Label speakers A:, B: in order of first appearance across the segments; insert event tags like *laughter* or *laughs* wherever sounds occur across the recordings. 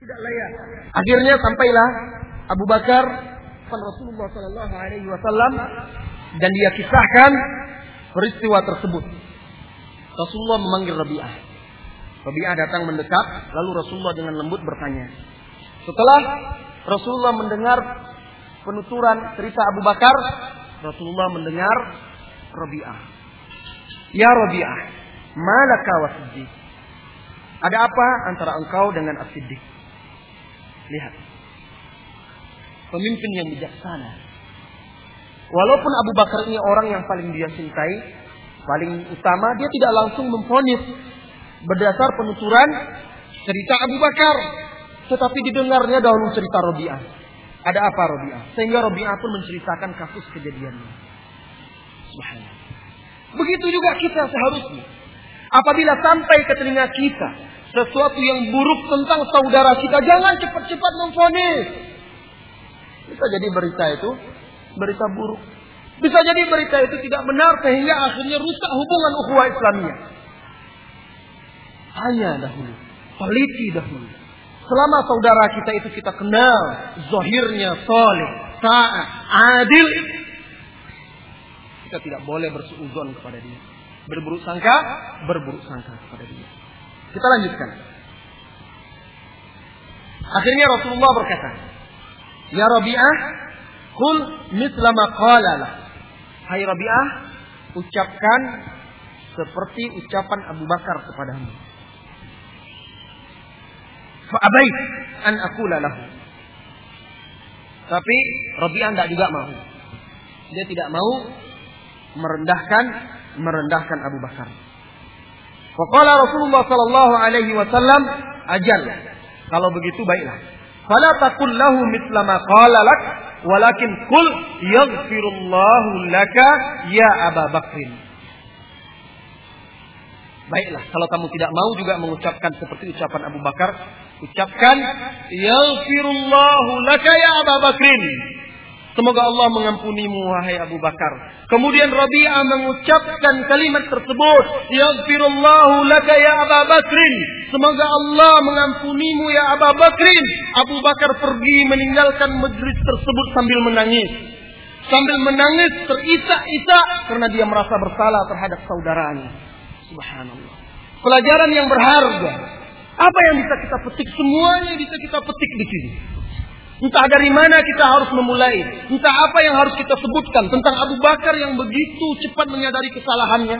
A: Tidak layak. Akhirnya sampailah Abu Bakar kepada Rasulullah Sallallahu Alaihi Wasallam dan dia kisahkan peristiwa tersebut. Rasulullah memanggil Rabi'ah. Rabi'ah datang mendekat, lalu Rasulullah dengan lembut bertanya. Setelah Rasulullah mendengar penuturan cerita Abu Bakar, Rasulullah mendengar Rabi'ah. Ya Rabi'ah, malaka wa siddiq. Ada apa antara engkau dengan As-Siddiq? Lihat. Pemimpin yang bijaksana. Walaupun Abu Bakar ini orang yang paling dia cintai, paling utama, dia tidak langsung memfonis berdasar penuturan cerita Abu Bakar. Tetapi didengarnya dahulu cerita Robi'ah. Ada apa Robi'ah? Sehingga Robi'ah pun menceritakan kasus kejadiannya. Subhanallah. Begitu juga kita seharusnya. Apabila sampai ke telinga kita sesuatu yang buruk tentang saudara kita, jangan cepat-cepat memfonis. Bisa jadi berita itu berita buruk. Bisa jadi berita itu tidak benar sehingga akhirnya rusak hubungan ukhuwah Islamiyah. Hanya dahulu, teliti dahulu. Selama saudara kita itu kita kenal, zahirnya soleh, taat, adil, kita tidak boleh bersuuzon kepada dia. Berburuk sangka, berburuk sangka kepada dia. Kita lanjutkan. Akhirnya Rasulullah berkata, Ya Rabi'ah, Kul mislama qala Hai Rabi'ah, ucapkan seperti ucapan Abu Bakar kepadamu. Fa'abait an aqula lahu. Tapi Rabi'ah tidak juga mau. Dia tidak mau merendahkan merendahkan Abu Bakar. Faqala Rasulullah sallallahu alaihi wasallam, ajal. Kalau begitu baiklah. Fala taqul lahu mithla ma qala lak, walakin qul yaghfirullahu laka ya Aba Bakrin. Baiklah, kalau kamu tidak mau juga mengucapkan seperti ucapan Abu Bakar, ucapkan yaghfirullahu laka ya Aba Bakrin. Semoga Allah mengampunimu wahai Abu Bakar. Kemudian Rabi'ah mengucapkan kalimat tersebut, Yaghfirullahu laka ya Abu Bakrin. Semoga Allah mengampunimu ya Abu Bakrin. Abu Bakar pergi meninggalkan majlis tersebut sambil menangis. Sambil menangis terisak-isak karena dia merasa bersalah terhadap saudaranya. Subhanallah. Pelajaran yang berharga. Apa yang bisa kita petik? Semuanya bisa kita petik di sini. Entah dari mana kita harus memulai. Entah apa yang harus kita sebutkan tentang Abu Bakar yang begitu cepat menyadari kesalahannya.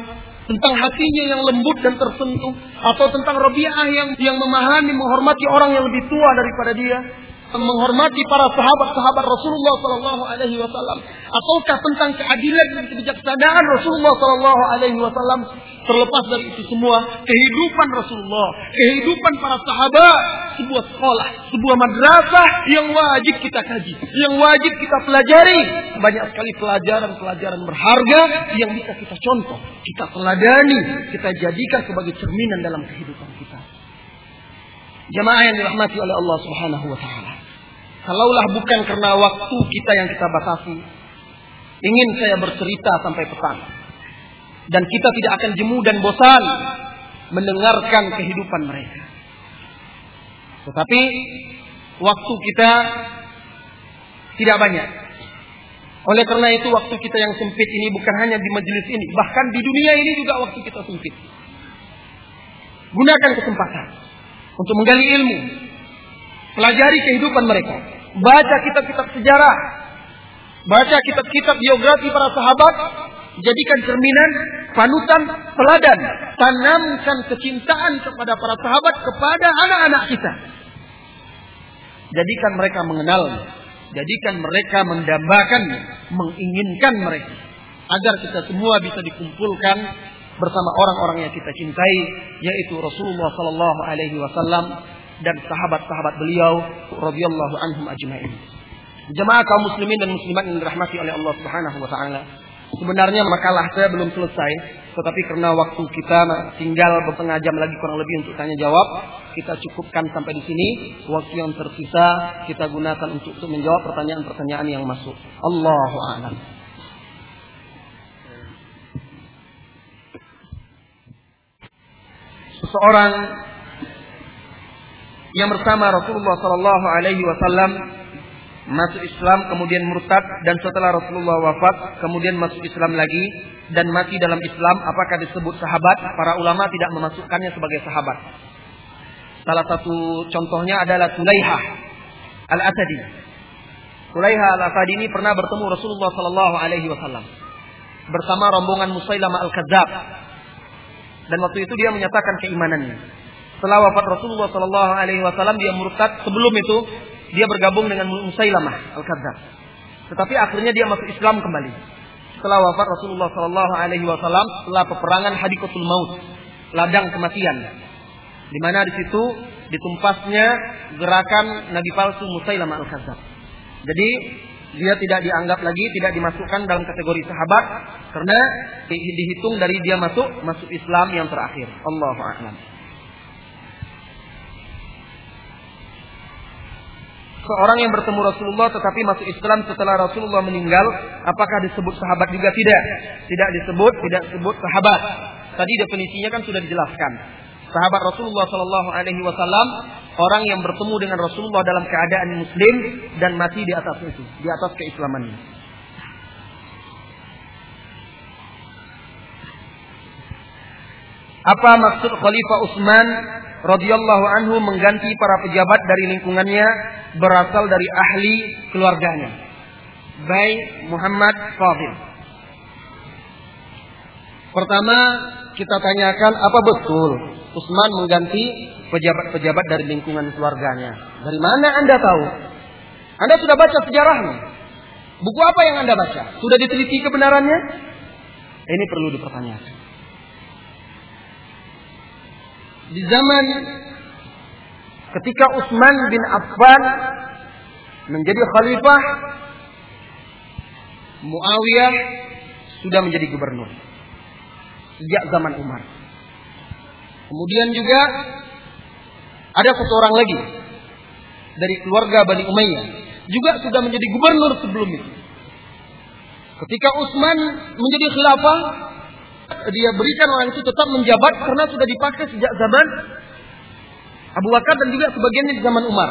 A: Tentang hatinya yang lembut dan tersentuh. Atau tentang Rabi'ah yang, yang memahami, menghormati orang yang lebih tua daripada dia menghormati para sahabat-sahabat Rasulullah Sallallahu Alaihi Wasallam, ataukah tentang keadilan dan kebijaksanaan Rasulullah Sallallahu Alaihi Wasallam terlepas dari itu semua kehidupan Rasulullah, kehidupan para sahabat, sebuah sekolah, sebuah madrasah yang wajib kita kaji, yang wajib kita pelajari. Banyak sekali pelajaran-pelajaran berharga yang bisa kita contoh, kita teladani, kita jadikan sebagai cerminan dalam kehidupan kita. Jamaah yang dirahmati oleh Allah Subhanahu wa taala. Kalaulah bukan karena waktu kita yang kita batasi, ingin saya bercerita sampai petang. Dan kita tidak akan jemu dan bosan mendengarkan kehidupan mereka. Tetapi waktu kita tidak banyak. Oleh karena itu waktu kita yang sempit ini bukan hanya di majelis ini, bahkan di dunia ini juga waktu kita sempit. Gunakan kesempatan untuk menggali ilmu, pelajari kehidupan mereka, baca kitab-kitab sejarah, baca kitab-kitab biografi para sahabat, jadikan cerminan, panutan, teladan, tanamkan kecintaan kepada para sahabat kepada anak-anak kita. Jadikan mereka mengenal, jadikan mereka mendambakan, menginginkan mereka. Agar kita semua bisa dikumpulkan bersama orang-orang yang kita cintai yaitu Rasulullah sallallahu alaihi wasallam dan sahabat-sahabat beliau radhiyallahu anhum ajmain. Jemaah kaum muslimin dan muslimat yang dirahmati oleh Allah Subhanahu wa taala. Sebenarnya makalah saya belum selesai, tetapi karena waktu kita tinggal setengah jam lagi kurang lebih untuk tanya jawab, kita cukupkan sampai di sini. Waktu yang tersisa kita gunakan untuk, menjawab pertanyaan-pertanyaan yang masuk. Allahu a'lam. Seseorang yang bersama Rasulullah Sallallahu Alaihi Wasallam masuk Islam kemudian murtad dan setelah Rasulullah wafat kemudian masuk Islam lagi dan mati dalam Islam apakah disebut sahabat? Para ulama tidak memasukkannya sebagai sahabat. Salah satu contohnya adalah Sulaiha Al-Asadi. Sulaiha Al-Asadi ini pernah bertemu Rasulullah Sallallahu Alaihi Wasallam bersama rombongan Musailamah Al-Kadzab. Dan waktu itu dia menyatakan keimanannya. Setelah wafat Rasulullah Sallallahu Alaihi Wasallam dia murtad. Sebelum itu dia bergabung dengan Musailamah Al-Kadzab. Tetapi akhirnya dia masuk Islam kembali. Setelah wafat Rasulullah Sallallahu Alaihi Wasallam, setelah peperangan Hadikotul Maut, ladang kematian, di mana di situ ditumpasnya gerakan Nabi palsu Musailamah Al-Kadzab. Jadi dia tidak dianggap lagi, tidak dimasukkan dalam kategori sahabat karena dihitung dari dia masuk masuk Islam yang terakhir. Allahu a'lam. Seorang yang bertemu Rasulullah tetapi masuk Islam setelah Rasulullah meninggal, apakah disebut sahabat juga tidak? Tidak disebut, tidak disebut sahabat. Tadi definisinya kan sudah dijelaskan sahabat Rasulullah Shallallahu Alaihi Wasallam orang yang bertemu dengan Rasulullah dalam keadaan Muslim dan mati di atas itu, di atas keislamannya. Apa maksud Khalifah Utsman radhiyallahu anhu mengganti para pejabat dari lingkungannya berasal dari ahli keluarganya? Baik Muhammad Fadil. Pertama, kita tanyakan apa betul Utsman mengganti pejabat-pejabat dari lingkungan keluarganya. Dari mana Anda tahu? Anda sudah baca sejarahnya. Buku apa yang Anda baca? Sudah diteliti kebenarannya? Ini perlu dipertanyakan. Di zaman ketika Utsman bin Affan menjadi khalifah, Muawiyah sudah menjadi gubernur sejak zaman Umar. Kemudian juga ada satu orang lagi dari keluarga Bani Umayyah juga sudah menjadi gubernur sebelum itu. Ketika Utsman menjadi khilafah, dia berikan orang itu tetap menjabat karena sudah dipakai sejak zaman Abu Bakar dan juga sebagiannya di zaman Umar.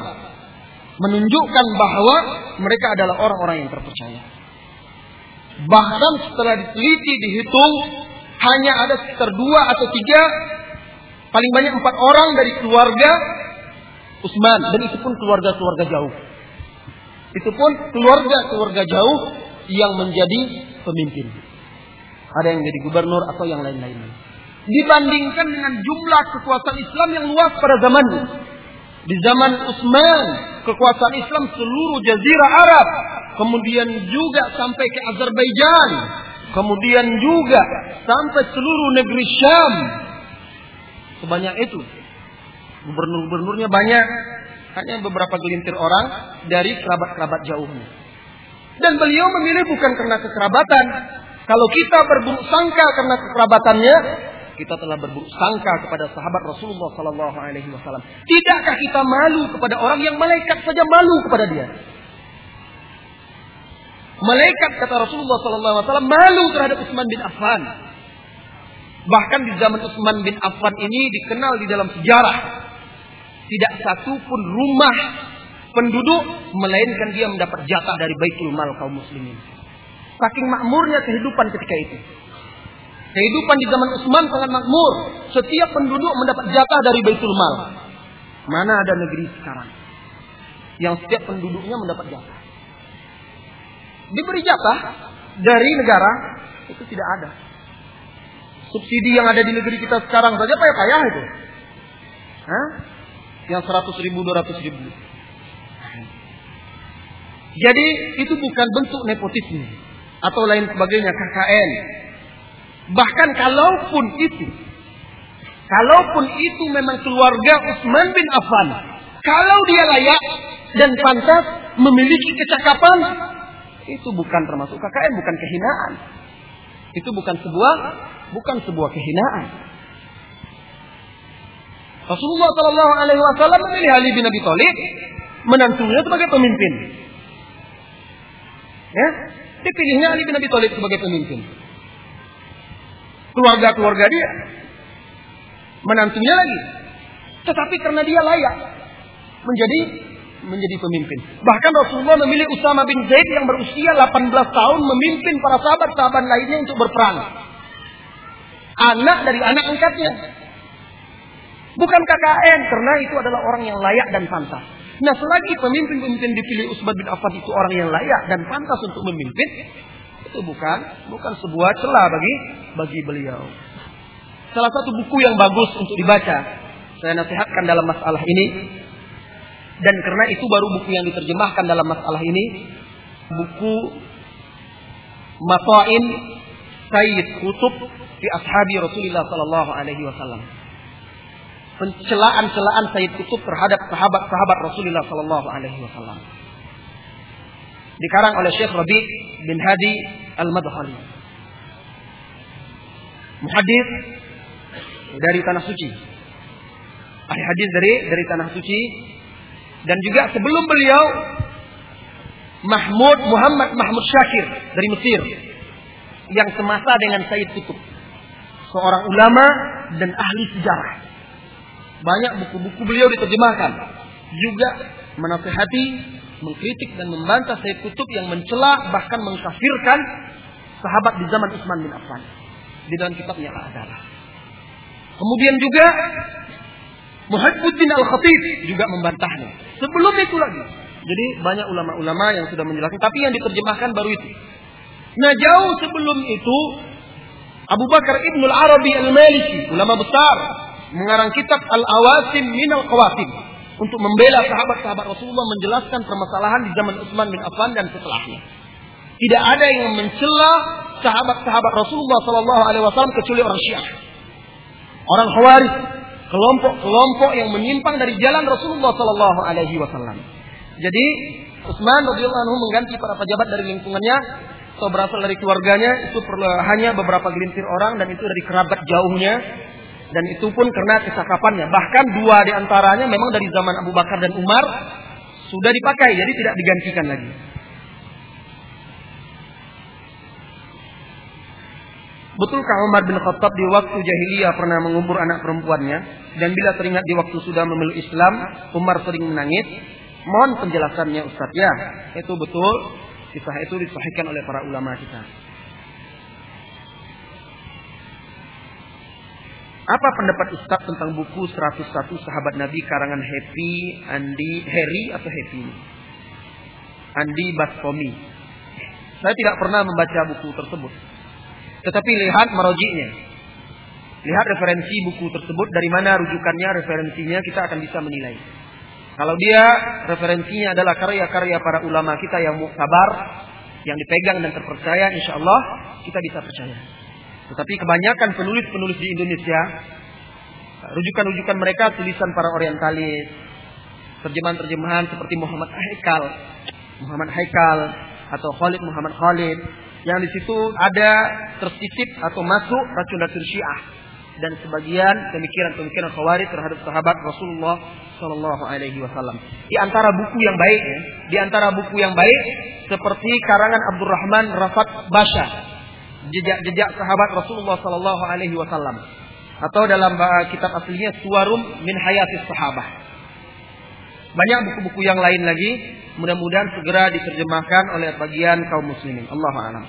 A: Menunjukkan bahwa mereka adalah orang-orang yang terpercaya. Bahkan setelah diteliti, dihitung, hanya ada sekitar dua atau tiga, paling banyak empat orang dari keluarga Utsman dan itu pun keluarga-keluarga jauh. Itu pun keluarga-keluarga jauh yang menjadi pemimpin. Ada yang jadi gubernur atau yang lain-lainnya. Dibandingkan dengan jumlah kekuasaan Islam yang luas pada zamannya. Di zaman Utsman, kekuasaan Islam seluruh jazirah Arab, kemudian juga sampai ke Azerbaijan, Kemudian juga sampai seluruh negeri Syam. Sebanyak itu. Gubernur-gubernurnya banyak. Hanya beberapa gelintir orang dari kerabat-kerabat jauhnya. Dan beliau memilih bukan karena kekerabatan. Kalau kita berburuk sangka karena kekerabatannya, kita telah berburuk sangka kepada sahabat Rasulullah Sallallahu Alaihi Wasallam. Tidakkah kita malu kepada orang yang malaikat saja malu kepada dia? Malaikat kata Rasulullah SAW malu terhadap Utsman bin Affan. Bahkan di zaman Utsman bin Affan ini dikenal di dalam sejarah tidak satu pun rumah penduduk melainkan dia mendapat jatah dari baitul mal kaum muslimin. Saking makmurnya kehidupan ketika itu. Kehidupan di zaman Utsman sangat makmur. Setiap penduduk mendapat jatah dari baitul mal. Mana ada negeri sekarang yang setiap penduduknya mendapat jatah diberi jatah dari negara itu tidak ada. Subsidi yang ada di negeri kita sekarang saja payah-payah itu. Hah? Yang 100 ribu, 200 ribu. Jadi itu bukan bentuk nepotisme atau lain sebagainya KKN. Bahkan kalaupun itu, kalaupun itu memang keluarga Utsman bin Affan, kalau dia layak dan pantas memiliki kecakapan, itu bukan termasuk KKN, bukan kehinaan. Itu bukan sebuah bukan sebuah kehinaan. Rasulullah Shallallahu Alaihi Wasallam memilih Ali bin Abi Thalib menantunya sebagai pemimpin. Ya, dipilihnya Ali bin Abi Thalib sebagai pemimpin. Keluarga-keluarga dia menantunya lagi. Tetapi karena dia layak, menjadi menjadi pemimpin. Bahkan Rasulullah memilih Usama bin Zaid yang berusia 18 tahun memimpin para sahabat-sahabat lainnya untuk berperang. Anak dari anak angkatnya. Bukan KKN karena itu adalah orang yang layak dan pantas. Nah, selagi pemimpin-pemimpin dipilih Utsman bin Affan itu orang yang layak dan pantas untuk memimpin, itu bukan bukan sebuah celah bagi bagi beliau. Salah satu buku yang bagus untuk dibaca, saya nasihatkan dalam masalah ini dan karena itu baru buku yang diterjemahkan dalam masalah ini buku Mata'in Sayyid Kutub di ashabi Rasulullah sallallahu alaihi wasallam. Pencelaan-celaan Sayyid Kutub terhadap sahabat-sahabat Rasulullah sallallahu alaihi wasallam. Dikarang oleh Syekh Rabi bin Hadi Al-Madkhali. Muhadis dari tanah suci. Ahli hadis dari dari tanah suci dan juga sebelum beliau Mahmud Muhammad Mahmud Syakir dari Mesir yang semasa dengan Said Kutub. Seorang ulama dan ahli sejarah. Banyak buku-buku beliau diterjemahkan. Juga menasihati, mengkritik dan membantah Said Kutub yang mencela bahkan mengkafirkan sahabat di zaman Utsman bin Affan. Di dalam kitabnya adalah. Kemudian juga Muhibbuddin Al-Khatib juga membantahnya. Sebelum itu lagi. Jadi banyak ulama-ulama yang sudah menjelaskan. Tapi yang diterjemahkan baru itu. Nah jauh sebelum itu. Abu Bakar Ibn Al-Arabi Al-Maliki. Ulama besar. Mengarang kitab Al-Awasim Min Al-Qawasim. Untuk membela sahabat-sahabat Rasulullah. Menjelaskan permasalahan di zaman Utsman bin Affan dan setelahnya. Tidak ada yang mencela sahabat-sahabat Rasulullah Sallallahu Alaihi Wasallam kecuali orang Syiah, orang Khawarij, kelompok-kelompok yang menyimpang dari jalan Rasulullah Sallallahu Alaihi Wasallam. Jadi Utsman radhiyallahu anhu mengganti para pejabat dari lingkungannya atau berasal dari keluarganya itu hanya beberapa gelintir orang dan itu dari kerabat jauhnya dan itu pun karena kecakapannya. Bahkan dua di antaranya memang dari zaman Abu Bakar dan Umar sudah dipakai jadi tidak digantikan lagi. Betulkah Umar bin Khattab di waktu jahiliyah pernah mengubur anak perempuannya? Dan bila teringat di waktu sudah memeluk Islam, Umar sering menangis. Mohon penjelasannya Ustaz. Ya, itu betul. Kisah itu disahihkan oleh para ulama kita. Apa pendapat Ustaz tentang buku 101 sahabat Nabi karangan Happy, Andi, Harry atau Happy? Andi Bastomi. Saya tidak pernah membaca buku tersebut. Tetapi lihat merojinya. Lihat referensi buku tersebut dari mana rujukannya, referensinya kita akan bisa menilai. Kalau dia referensinya adalah karya-karya para ulama kita yang muktabar, yang dipegang dan terpercaya, insya Allah kita bisa percaya. Tetapi kebanyakan penulis-penulis di Indonesia, rujukan-rujukan mereka tulisan para orientalis, terjemahan-terjemahan seperti Muhammad Haikal, Muhammad Haikal atau Khalid Muhammad Khalid, yang di situ ada tersisip atau masuk racun-racun Syiah dan sebagian pemikiran-pemikiran Khawarij terhadap sahabat Rasulullah Shallallahu Alaihi Wasallam. Di antara buku yang baik, ya, di antara buku yang baik seperti karangan Abdurrahman Rafat Basha, jejak-jejak sahabat Rasulullah Shallallahu Alaihi Wasallam, atau dalam kitab aslinya Suwarum min Hayatis Sahabah. Banyak buku-buku yang lain lagi Mudah-mudahan segera diterjemahkan oleh bagian kaum muslimin. Allah a'lam.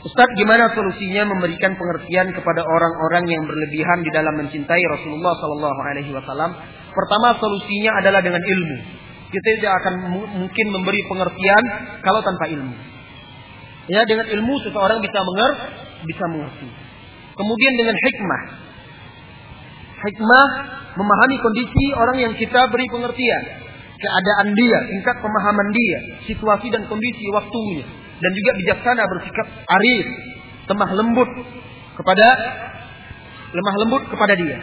A: Ustaz, gimana solusinya memberikan pengertian kepada orang-orang yang berlebihan di dalam mencintai Rasulullah Sallallahu Alaihi Wasallam? Pertama, solusinya adalah dengan ilmu. Kita tidak akan mungkin memberi pengertian kalau tanpa ilmu. Ya, dengan ilmu seseorang bisa mengerti, bisa mengerti. Kemudian dengan hikmah. Hikmah memahami kondisi orang yang kita beri pengertian, keadaan dia, tingkat pemahaman dia, situasi dan kondisi waktunya, dan juga bijaksana bersikap arif, lemah lembut kepada lemah lembut kepada dia.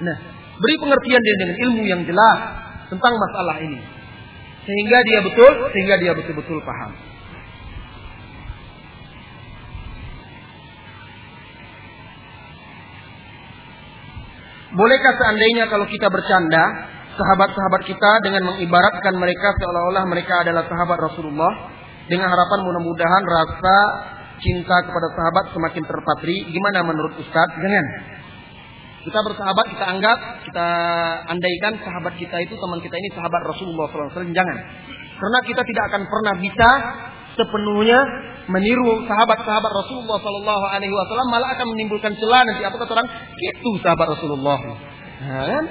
A: Nah, beri pengertian dia dengan ilmu yang jelas tentang masalah ini. Sehingga dia betul, sehingga dia betul-betul paham. Bolehkah seandainya kalau kita bercanda sahabat-sahabat kita dengan mengibaratkan mereka seolah-olah mereka adalah sahabat Rasulullah dengan harapan mudah-mudahan rasa cinta kepada sahabat semakin terpatri. Gimana menurut Ustaz? Jangan. Kita bersahabat, kita anggap, kita andaikan sahabat kita itu teman kita ini sahabat Rasulullah SAW. Jangan. Karena kita tidak akan pernah bisa sepenuhnya meniru sahabat-sahabat Rasulullah Sallallahu Alaihi Wasallam malah akan menimbulkan celah nanti. Apa kata orang? Itu sahabat Rasulullah. Nah, kan?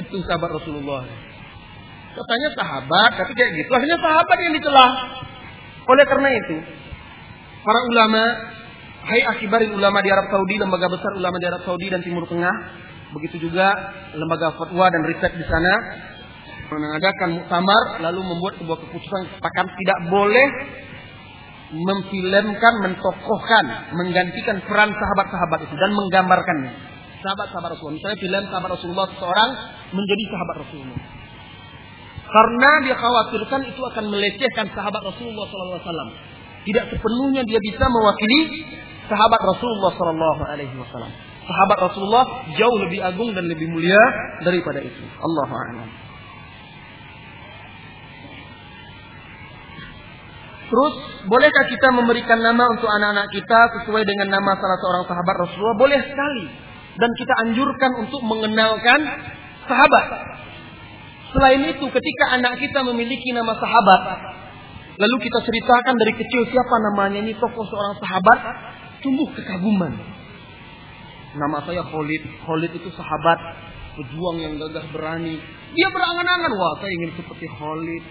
A: Itu sahabat Rasulullah. Katanya sahabat tapi kayak gitu. Akhirnya sahabat yang dicela. Oleh karena itu para ulama Hai akibarin ulama di Arab Saudi, lembaga besar ulama di Arab Saudi dan Timur Tengah, begitu juga lembaga fatwa dan riset di sana mengadakan muktamar lalu membuat sebuah keputusan sepakat tidak boleh memfilmkan, mentokohkan, menggantikan peran sahabat-sahabat itu dan menggambarkannya. Sahabat-sahabat Rasulullah. Misalnya film sahabat Rasulullah seseorang menjadi sahabat Rasulullah. Karena dia khawatirkan itu akan melecehkan sahabat Rasulullah SAW. Tidak sepenuhnya dia bisa mewakili sahabat Rasulullah SAW. Sahabat Rasulullah jauh lebih agung dan lebih mulia daripada itu. Allah a'lam. Terus, bolehkah kita memberikan nama untuk anak-anak kita sesuai dengan nama salah seorang sahabat Rasulullah? Boleh sekali. Dan kita anjurkan untuk mengenalkan sahabat. Selain itu, ketika anak kita memiliki nama sahabat, lalu kita ceritakan dari kecil siapa namanya ini tokoh seorang sahabat, tumbuh kekaguman. Nama saya Khalid. Khalid itu sahabat, pejuang yang gagah berani. Dia berangan-angan, wah saya ingin seperti Khalid.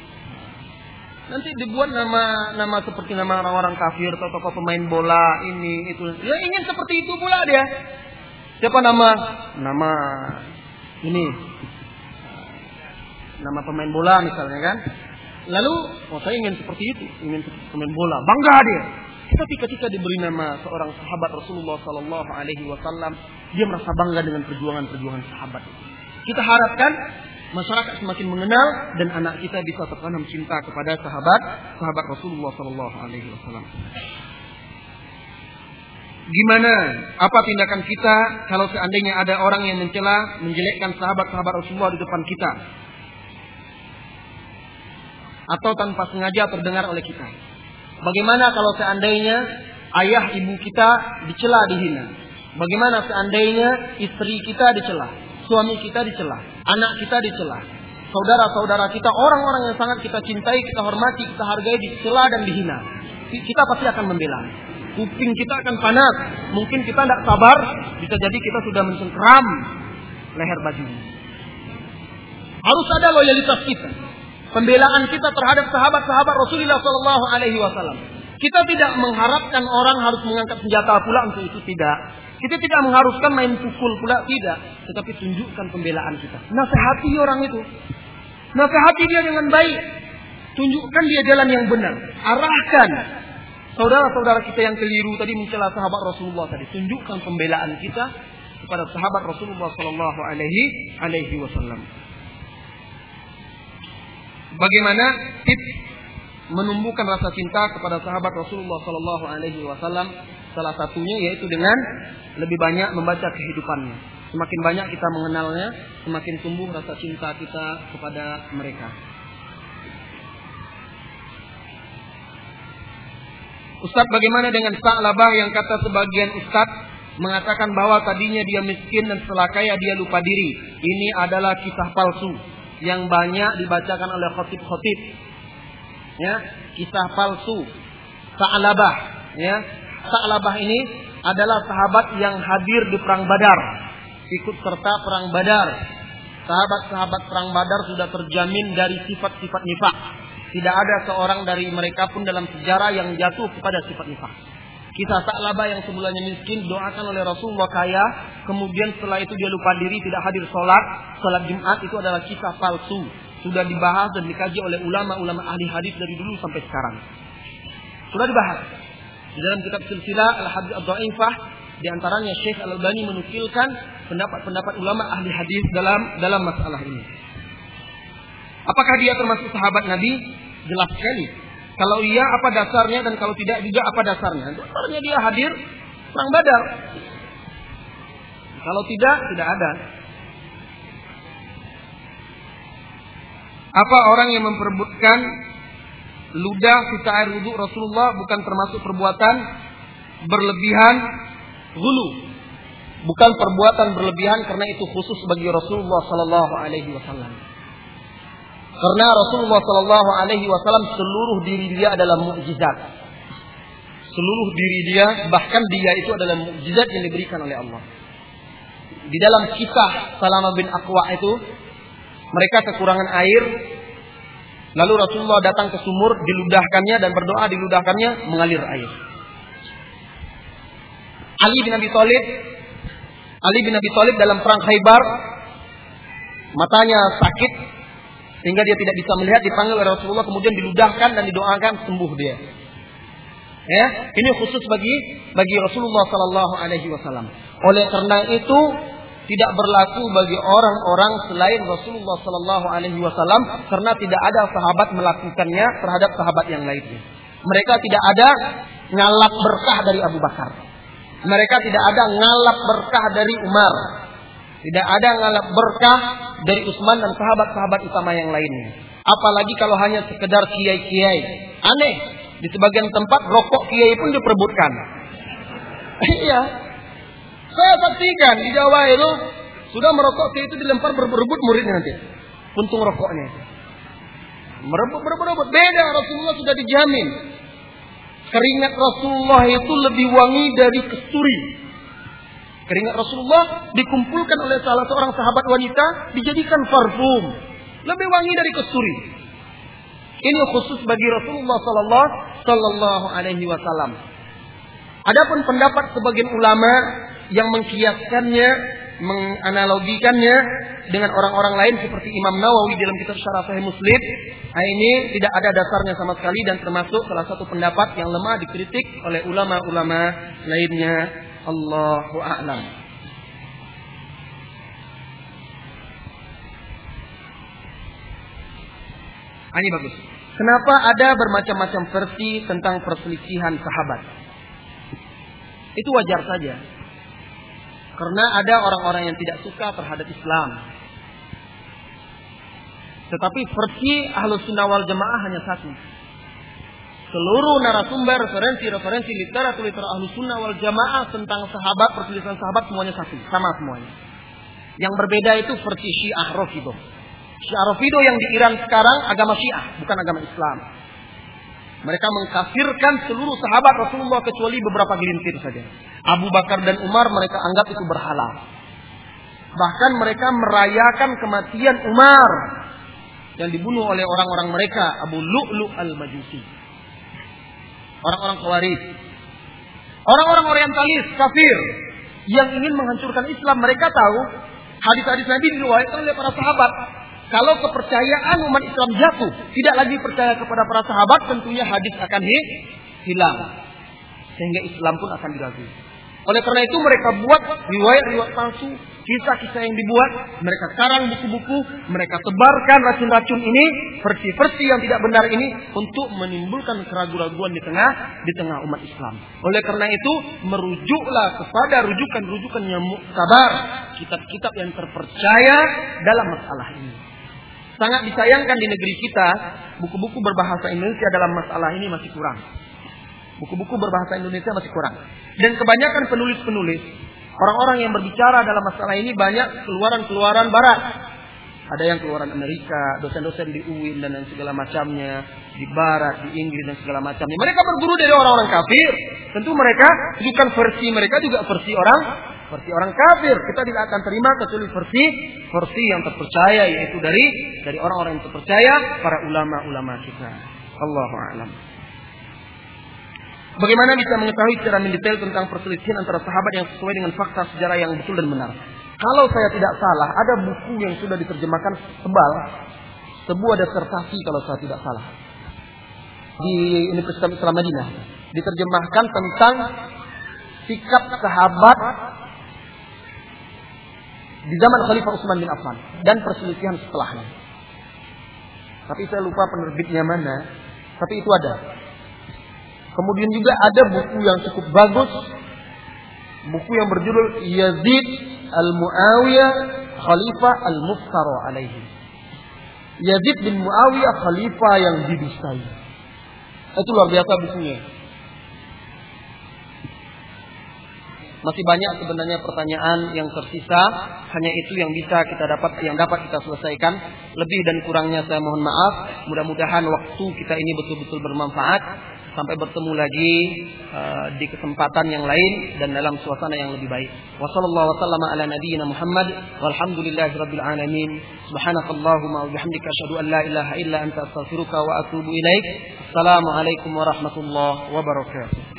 A: Nanti dibuat nama nama seperti nama orang-orang kafir atau tokoh pemain bola ini itu. Ya ingin seperti itu pula dia. Siapa nama? Nama ini. Nama pemain bola misalnya kan. Lalu, oh saya ingin seperti itu, ingin seperti pemain bola. Bangga dia. Tapi ketika diberi nama seorang sahabat Rasulullah Sallallahu Alaihi Wasallam, dia merasa bangga dengan perjuangan-perjuangan sahabat. Kita harapkan masyarakat semakin mengenal dan anak kita bisa tertanam cinta kepada sahabat sahabat Rasulullah Sallallahu Alaihi Wasallam. Gimana? Apa tindakan kita kalau seandainya ada orang yang mencela, menjelekkan sahabat-sahabat Rasulullah di depan kita? Atau tanpa sengaja terdengar oleh kita? Bagaimana kalau seandainya ayah ibu kita dicela dihina? Bagaimana seandainya istri kita dicela? Suami kita dicela, anak kita dicela, saudara-saudara kita, orang-orang yang sangat kita cintai, kita hormati, kita hargai dicela dan dihina. Kita pasti akan membela. Kuping kita akan panas. Mungkin kita tidak sabar, bisa jadi kita sudah mencengkram leher baju. Harus ada loyalitas kita. Pembelaan kita terhadap sahabat-sahabat Rasulullah Sallallahu Alaihi Wasallam. Kita tidak mengharapkan orang harus mengangkat senjata pula untuk itu tidak. Kita tidak mengharuskan main pukul pula tidak, tetapi tunjukkan pembelaan kita. Nasihati orang itu. Nasihati dia dengan baik. Tunjukkan dia jalan yang benar. Arahkan saudara-saudara kita yang keliru tadi mencela sahabat Rasulullah tadi. Tunjukkan pembelaan kita kepada sahabat Rasulullah Sallallahu Alaihi Alaihi Wasallam. Bagaimana tips menumbuhkan rasa cinta kepada sahabat Rasulullah Sallallahu Alaihi Wasallam? Salah satunya yaitu dengan lebih banyak membaca kehidupannya. Semakin banyak kita mengenalnya, semakin tumbuh rasa cinta kita kepada mereka. Ustadz bagaimana dengan Sa'labah yang kata sebagian Ustadz mengatakan bahwa tadinya dia miskin dan setelah kaya dia lupa diri. Ini adalah kisah palsu yang banyak dibacakan oleh khotib-khotib. Ya, kisah palsu. Sa'labah, ya. Sa'labah ini adalah sahabat yang hadir di perang Badar, ikut serta perang Badar. Sahabat-sahabat perang Badar sudah terjamin dari sifat-sifat nifak. Tidak ada seorang dari mereka pun dalam sejarah yang jatuh kepada sifat nifak. Kisah Sa'labah yang sebelumnya miskin doakan oleh Rasulullah kaya, kemudian setelah itu dia lupa diri tidak hadir sholat, sholat Jumat itu adalah kisah palsu. Sudah dibahas dan dikaji oleh ulama-ulama ahli hadis dari dulu sampai sekarang. Sudah dibahas. Di dalam kitab silsilah Al-Hadis Ad-Dhaifah di antaranya Syekh Al-Albani menukilkan pendapat-pendapat ulama ahli hadis dalam dalam masalah ini. Apakah dia termasuk sahabat Nabi? Jelas sekali. Kalau iya apa dasarnya dan kalau tidak juga apa dasarnya? Dasarnya dia hadir perang Badar. Kalau tidak, tidak ada. Apa orang yang memperebutkan ludah sisa air wudhu Rasulullah bukan termasuk perbuatan berlebihan gulu. bukan perbuatan berlebihan karena itu khusus bagi Rasulullah sallallahu alaihi wasallam. Karena Rasulullah sallallahu alaihi wasallam seluruh diri dia adalah mukjizat. Seluruh diri dia bahkan dia itu adalah mukjizat yang diberikan oleh Allah. Di dalam kisah Salama bin Aqwa itu mereka kekurangan air lalu Rasulullah datang ke sumur diludahkannya dan berdoa diludahkannya mengalir air. Ali bin Abi Thalib Ali bin Abi Thalib dalam perang Khaybar matanya sakit sehingga dia tidak bisa melihat dipanggil oleh Rasulullah kemudian diludahkan dan didoakan sembuh dia. Ya, ini khusus bagi bagi Rasulullah Sallallahu Alaihi Wasallam. Oleh karena itu tidak berlaku bagi orang-orang selain Rasulullah Sallallahu Alaihi Wasallam karena tidak ada sahabat melakukannya terhadap sahabat yang lainnya. Mereka tidak ada ngalap berkah dari Abu Bakar. Mereka tidak ada ngalap berkah dari Umar. Tidak ada ngalap berkah dari Utsman dan sahabat-sahabat utama yang lainnya. Apalagi kalau hanya sekedar kiai-kiai. Aneh. Di sebagian tempat rokok kiai pun diperebutkan. *laughs* Iya. Saya saksikan di Jawa itu sudah merokok kiai itu dilempar berebut muridnya nanti. Puntung rokoknya. Merebut, berebut. Beda Rasulullah sudah dijamin Keringat Rasulullah itu lebih wangi dari kesturi. Keringat Rasulullah dikumpulkan oleh salah seorang sahabat wanita dijadikan parfum. Lebih wangi dari kesturi. Ini khusus bagi Rasulullah sallallahu alaihi wasallam. Adapun pendapat sebagian ulama yang mengkiaskannya menganalogikannya dengan orang-orang lain seperti Imam Nawawi dalam kitab Syarah Sahih Muslim. Nah, ini tidak ada dasarnya sama sekali dan termasuk salah satu pendapat yang lemah dikritik oleh ulama-ulama lainnya. Allahu a'lam. Ah, ini bagus. Kenapa ada bermacam-macam versi tentang perselisihan sahabat? Itu wajar saja. Karena ada orang-orang yang tidak suka terhadap Islam. Tetapi versi Ahlus Sunnah wal Jamaah hanya satu. Seluruh narasumber, referensi-referensi literatur literatur Ahlus Sunnah wal Jamaah tentang sahabat, perselisihan sahabat semuanya satu, sama semuanya. Yang berbeda itu versi Syiah Rafidah. Syiah Rafidah yang di Iran sekarang agama Syiah, bukan agama Islam. Mereka mengkafirkan seluruh sahabat Rasulullah kecuali beberapa gelintir saja. Abu Bakar dan Umar mereka anggap itu berhala. Bahkan mereka merayakan kematian Umar yang dibunuh oleh orang-orang mereka Abu Lu'lu al-Majusi. Orang-orang Khawarij. Orang-orang orientalis kafir yang ingin menghancurkan Islam mereka tahu hadis-hadis Nabi diriwayatkan oleh para sahabat kalau kepercayaan umat Islam jatuh, tidak lagi percaya kepada para sahabat, tentunya hadis akan hilang. Sehingga Islam pun akan diragu. Oleh karena itu mereka buat riwayat-riwayat palsu, kisah-kisah yang dibuat, mereka karang buku-buku, mereka tebarkan racun-racun ini, versi-versi yang tidak benar ini untuk menimbulkan keraguan-raguan di tengah di tengah umat Islam. Oleh karena itu, merujuklah kepada rujukan-rujukan yang muktabar, kitab-kitab yang terpercaya dalam masalah ini. Sangat disayangkan di negeri kita, buku-buku berbahasa Indonesia dalam masalah ini masih kurang. Buku-buku berbahasa Indonesia masih kurang. Dan kebanyakan penulis-penulis, orang-orang yang berbicara dalam masalah ini banyak keluaran-keluaran barat. Ada yang keluaran Amerika, dosen-dosen di UIN dan segala macamnya, di barat, di Inggris dan segala macamnya. Mereka berguru dari orang-orang kafir. Tentu mereka bukan versi mereka juga versi orang versi orang kafir. Kita tidak akan terima kecuali versi versi yang terpercaya yaitu dari dari orang-orang yang terpercaya para ulama-ulama kita. Allahu a'lam. Bagaimana bisa mengetahui secara mendetail tentang perselisihan antara sahabat yang sesuai dengan fakta sejarah yang betul dan benar? Kalau saya tidak salah, ada buku yang sudah diterjemahkan tebal, sebuah disertasi kalau saya tidak salah di Universitas Islam Madinah diterjemahkan tentang sikap sahabat di zaman Khalifah Utsman bin Affan dan perselisihan setelahnya. Tapi saya lupa penerbitnya mana. Tapi itu ada. Kemudian juga ada buku yang cukup bagus. Buku yang berjudul Yazid Al-Muawiyah Khalifah Al-Muftara alaihi. Yazid bin Muawiyah Khalifah yang didustai. Itu luar biasa bukunya. Masih banyak sebenarnya pertanyaan yang tersisa. Hanya itu yang bisa kita dapat yang dapat kita selesaikan. Lebih dan kurangnya saya mohon maaf. Mudah-mudahan waktu kita ini betul-betul bermanfaat. Sampai bertemu lagi uh, di kesempatan yang lain dan dalam suasana yang lebih baik. Wassallallahu wasallam ala nabiyyina Muhammad alamin. Subhanakallahumma wa bihamdika asyhadu an la ilaha illa anta astaghfiruka wa atubu ilaik. Assalamualaikum warahmatullahi wabarakatuh.